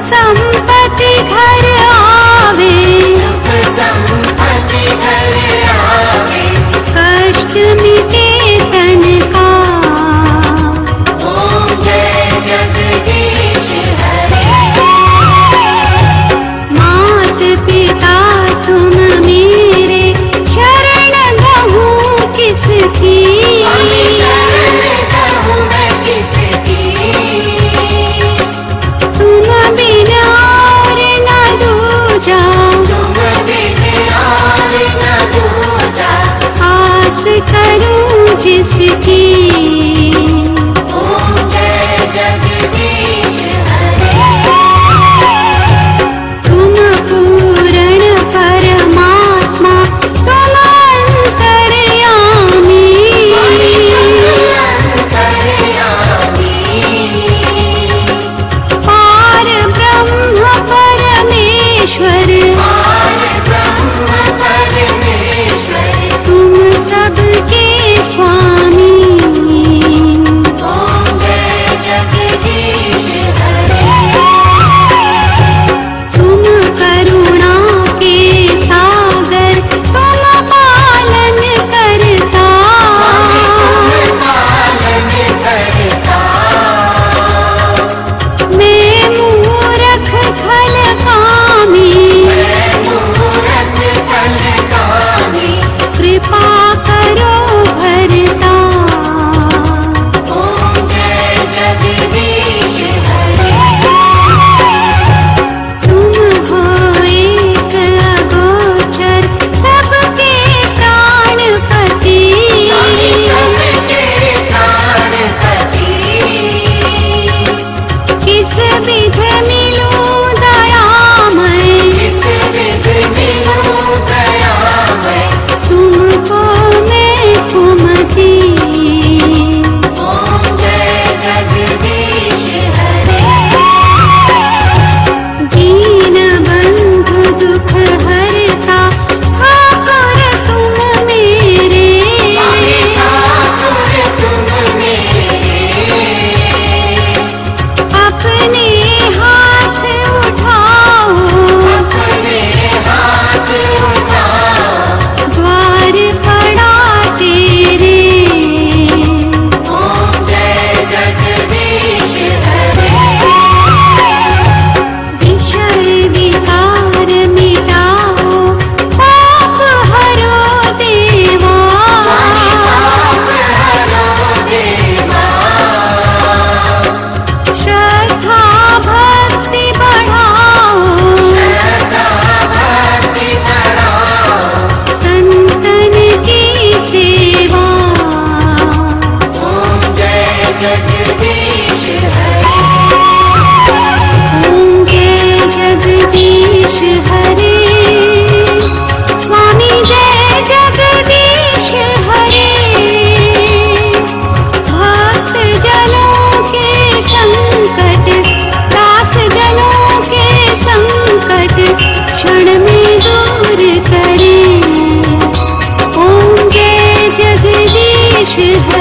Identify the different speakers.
Speaker 1: sump करूँ जिसकी करे